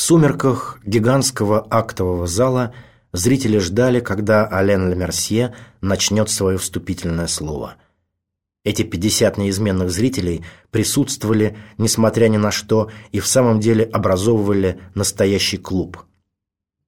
сумерках гигантского актового зала зрители ждали, когда Ален Лемерсье начнет свое вступительное слово. Эти 50 неизменных зрителей присутствовали, несмотря ни на что, и в самом деле образовывали настоящий клуб.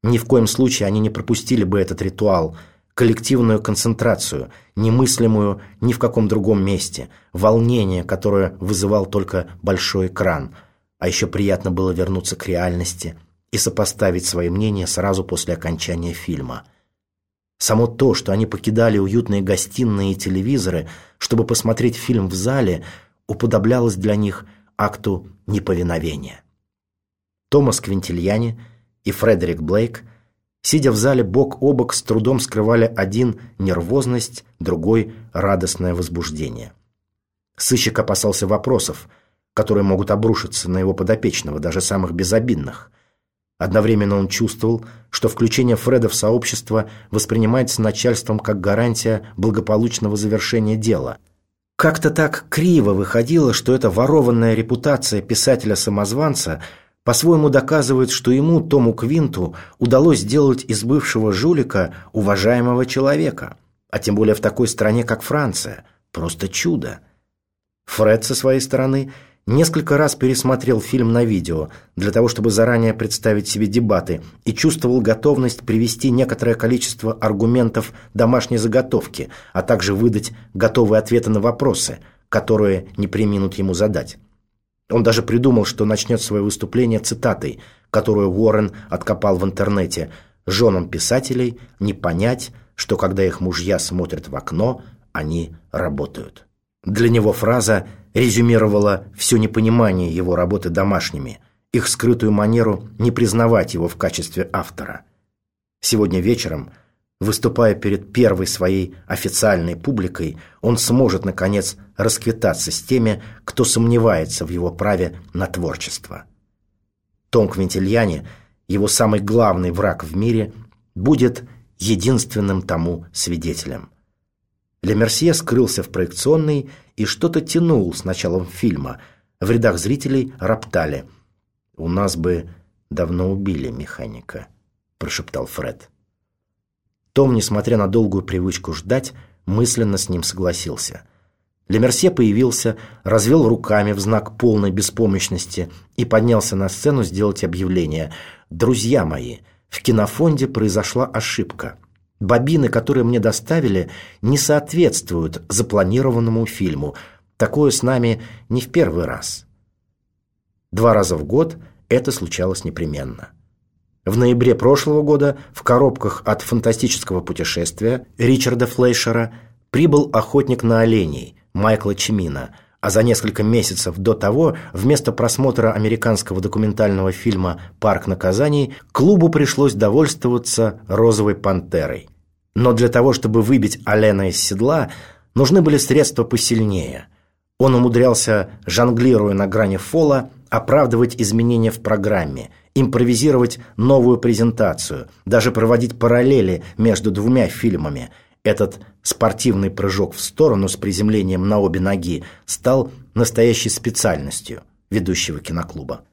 Ни в коем случае они не пропустили бы этот ритуал, коллективную концентрацию, немыслимую ни в каком другом месте, волнение, которое вызывал только большой экран – а еще приятно было вернуться к реальности и сопоставить свои мнения сразу после окончания фильма. Само то, что они покидали уютные гостиные и телевизоры, чтобы посмотреть фильм в зале, уподоблялось для них акту неповиновения. Томас Квинтильяни и Фредерик Блейк, сидя в зале бок о бок, с трудом скрывали один нервозность, другой радостное возбуждение. Сыщик опасался вопросов – которые могут обрушиться на его подопечного, даже самых безобидных. Одновременно он чувствовал, что включение Фреда в сообщество воспринимается начальством как гарантия благополучного завершения дела. Как-то так криво выходило, что эта ворованная репутация писателя-самозванца по-своему доказывает, что ему, Тому Квинту, удалось сделать из бывшего жулика уважаемого человека, а тем более в такой стране, как Франция. Просто чудо. Фред, со своей стороны, несколько раз пересмотрел фильм на видео для того, чтобы заранее представить себе дебаты и чувствовал готовность привести некоторое количество аргументов домашней заготовки, а также выдать готовые ответы на вопросы, которые не приминут ему задать. Он даже придумал, что начнет свое выступление цитатой, которую Уоррен откопал в интернете «Женам писателей не понять, что когда их мужья смотрят в окно, они работают». Для него фраза резюмировала все непонимание его работы домашними, их скрытую манеру не признавать его в качестве автора. Сегодня вечером, выступая перед первой своей официальной публикой, он сможет, наконец, расквитаться с теми, кто сомневается в его праве на творчество. Том Квинтильяне, его самый главный враг в мире, будет единственным тому свидетелем. Лемерсье скрылся в проекционной и что-то тянул с началом фильма. В рядах зрителей роптали. «У нас бы давно убили механика», – прошептал Фред. Том, несмотря на долгую привычку ждать, мысленно с ним согласился. Лемерсье появился, развел руками в знак полной беспомощности и поднялся на сцену сделать объявление. «Друзья мои, в кинофонде произошла ошибка. Бобины, которые мне доставили, не соответствуют запланированному фильму. Такое с нами не в первый раз. Два раза в год это случалось непременно. В ноябре прошлого года в коробках от фантастического путешествия Ричарда Флейшера прибыл охотник на оленей Майкла Чимина, а за несколько месяцев до того вместо просмотра американского документального фильма «Парк наказаний» клубу пришлось довольствоваться «Розовой пантерой». Но для того, чтобы выбить Алена из седла, нужны были средства посильнее. Он умудрялся, жонглируя на грани фола, оправдывать изменения в программе, импровизировать новую презентацию, даже проводить параллели между двумя фильмами. Этот спортивный прыжок в сторону с приземлением на обе ноги стал настоящей специальностью ведущего киноклуба.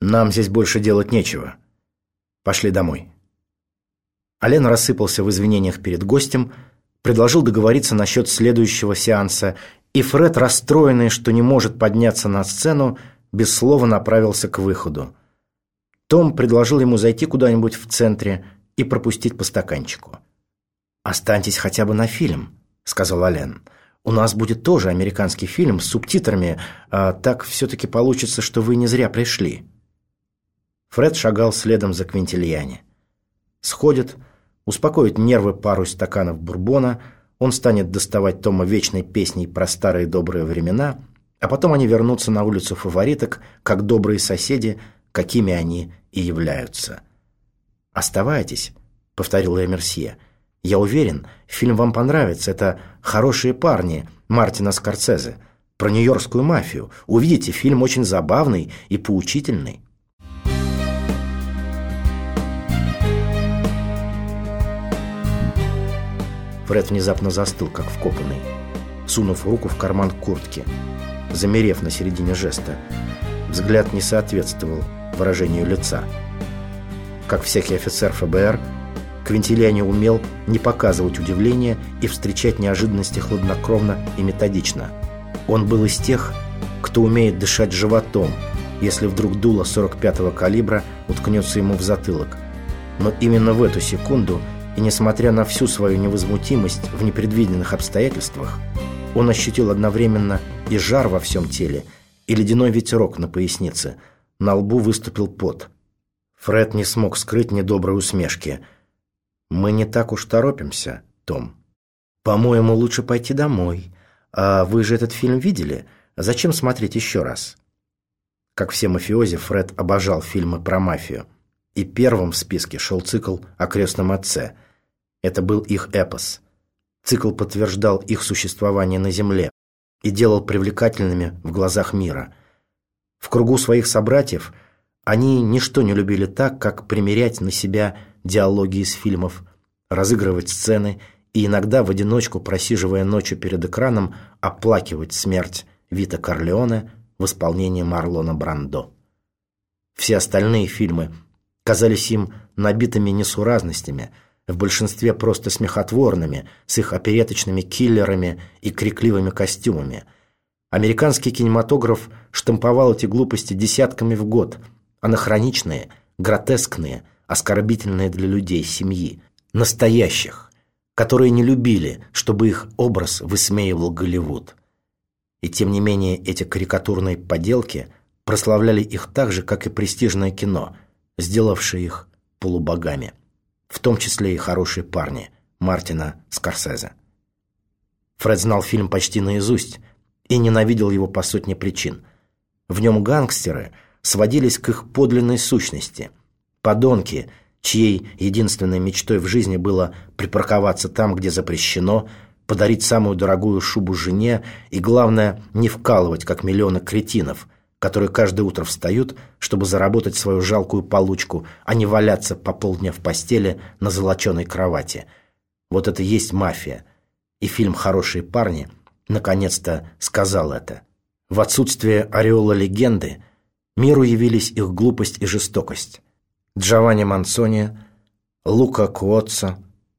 «Нам здесь больше делать нечего. Пошли домой». Ален рассыпался в извинениях перед гостем, предложил договориться насчет следующего сеанса, и Фред, расстроенный, что не может подняться на сцену, без слова направился к выходу. Том предложил ему зайти куда-нибудь в центре и пропустить по стаканчику. «Останьтесь хотя бы на фильм», — сказал Ален. «У нас будет тоже американский фильм с субтитрами, а так все-таки получится, что вы не зря пришли». Фред шагал следом за Квинтильяне. Сходит, успокоит нервы пару стаканов бурбона, он станет доставать Тома вечной песней про старые добрые времена, а потом они вернутся на улицу фавориток, как добрые соседи, какими они и являются. «Оставайтесь», — повторил Эмерсье. «Я уверен, фильм вам понравится. Это «Хорошие парни» Мартина Скорцезе. Про нью-йоркскую мафию. Увидите, фильм очень забавный и поучительный». Фред внезапно застыл, как вкопанный, сунув руку в карман куртки, замерев на середине жеста. Взгляд не соответствовал выражению лица. Как всякий офицер ФБР, Квинтильяни умел не показывать удивления и встречать неожиданности хладнокровно и методично. Он был из тех, кто умеет дышать животом, если вдруг дуло 45-го калибра уткнется ему в затылок. Но именно в эту секунду, и несмотря на всю свою невозмутимость в непредвиденных обстоятельствах, он ощутил одновременно и жар во всем теле, и ледяной ветерок на пояснице. На лбу выступил пот. Фред не смог скрыть недоброй усмешки. «Мы не так уж торопимся, Том. По-моему, лучше пойти домой. А вы же этот фильм видели? Зачем смотреть еще раз?» Как все мафиози, Фред обожал фильмы про мафию. И первым в списке шел цикл о крестном отце. Это был их эпос. Цикл подтверждал их существование на Земле и делал привлекательными в глазах мира. В кругу своих собратьев они ничто не любили так, как примерять на себя диалоги из фильмов, разыгрывать сцены и иногда в одиночку, просиживая ночью перед экраном, оплакивать смерть Вита Корлеоне в исполнении Марлона Брандо. Все остальные фильмы казались им набитыми несуразностями, в большинстве просто смехотворными, с их опереточными киллерами и крикливыми костюмами. Американский кинематограф штамповал эти глупости десятками в год, анахроничные, гротескные, оскорбительные для людей семьи, настоящих, которые не любили, чтобы их образ высмеивал Голливуд. И тем не менее эти карикатурные поделки прославляли их так же, как и престижное кино, сделавшее их полубогами. В том числе и хорошие парни Мартина Скорсезе. Фред знал фильм почти наизусть и ненавидел его по сотне причин. В нем гангстеры сводились к их подлинной сущности. Подонки, чьей единственной мечтой в жизни было припарковаться там, где запрещено – подарить самую дорогую шубу жене и, главное, не вкалывать, как миллионы кретинов, которые каждое утро встают, чтобы заработать свою жалкую получку, а не валяться по полдня в постели на золоченой кровати. Вот это есть мафия. И фильм «Хорошие парни» наконец-то сказал это. В отсутствие ореола легенды миру явились их глупость и жестокость. Джованни Мансони, Лука Куотцо,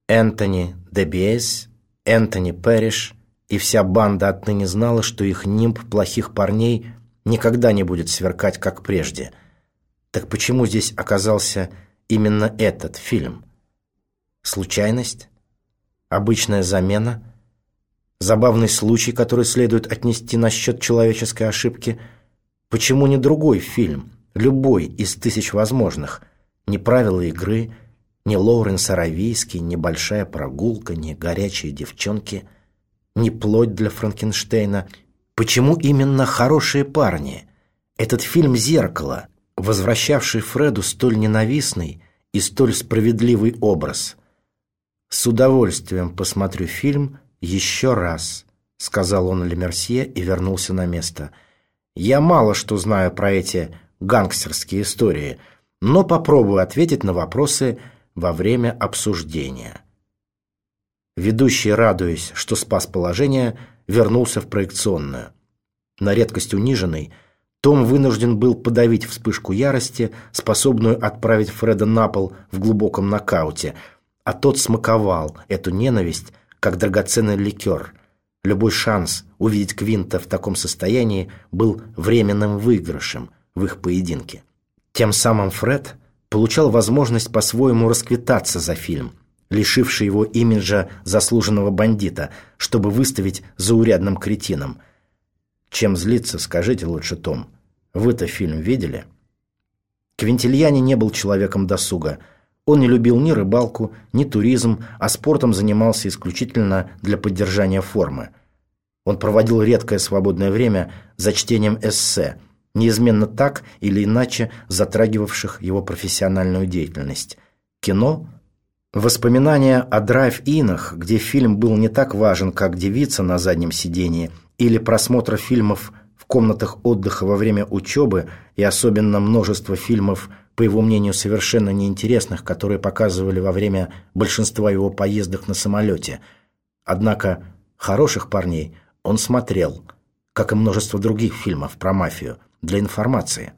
Энтони Дебиес Энтони Пэриш и вся банда отныне знала, что их нимб плохих парней никогда не будет сверкать, как прежде. Так почему здесь оказался именно этот фильм? Случайность? Обычная замена? Забавный случай, который следует отнести на счет человеческой ошибки? Почему не другой фильм, любой из тысяч возможных? Не правила игры, ни Лоуренс Аравийский, ни большая прогулка, ни горячие девчонки, ни плоть для Франкенштейна. Почему именно хорошие парни? Этот фильм «Зеркало», возвращавший Фреду столь ненавистный и столь справедливый образ. «С удовольствием посмотрю фильм еще раз», — сказал он Лемерсье и вернулся на место. «Я мало что знаю про эти гангстерские истории, но попробую ответить на вопросы, во время обсуждения. Ведущий, радуясь, что спас положение, вернулся в проекционную. На редкость униженный, том вынужден был подавить вспышку ярости, способную отправить Фреда на пол в глубоком нокауте, а тот смаковал эту ненависть, как драгоценный ликер. Любой шанс увидеть Квинта в таком состоянии был временным выигрышем в их поединке. Тем самым Фред получал возможность по-своему расквитаться за фильм, лишивший его имиджа заслуженного бандита, чтобы выставить заурядным кретином. Чем злиться, скажите лучше, Том. Вы-то фильм видели? Квинтильяни не был человеком досуга. Он не любил ни рыбалку, ни туризм, а спортом занимался исключительно для поддержания формы. Он проводил редкое свободное время за чтением эссе – неизменно так или иначе затрагивавших его профессиональную деятельность. Кино Воспоминания о драйв-инах, где фильм был не так важен, как девица на заднем сидении, или просмотра фильмов в комнатах отдыха во время учебы и особенно множество фильмов, по его мнению, совершенно неинтересных, которые показывали во время большинства его поездок на самолете. Однако хороших парней он смотрел, как и множество других фильмов про мафию – для информации.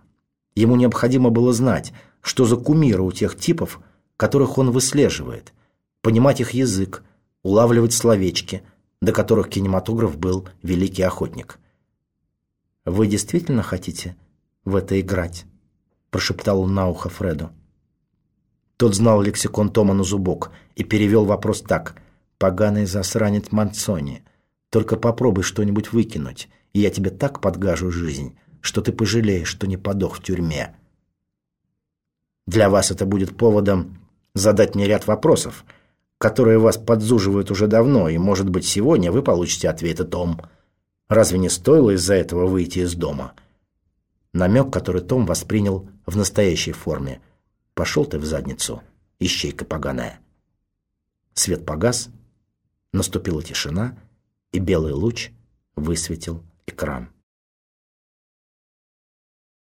Ему необходимо было знать, что за кумиры у тех типов, которых он выслеживает, понимать их язык, улавливать словечки, до которых кинематограф был великий охотник. «Вы действительно хотите в это играть?» – прошептал он на ухо Фреду. Тот знал лексикон Тома на зубок и перевел вопрос так. «Поганый засранец Манцони, только попробуй что-нибудь выкинуть, и я тебе так подгажу жизнь, что ты пожалеешь, что не подох в тюрьме». Для вас это будет поводом задать мне ряд вопросов, которые вас подзуживают уже давно, и, может быть, сегодня вы получите ответы Том. Разве не стоило из-за этого выйти из дома?» Намек, который Том воспринял в настоящей форме. «Пошел ты в задницу, ищейка поганая». Свет погас, наступила тишина, и белый луч высветил экран.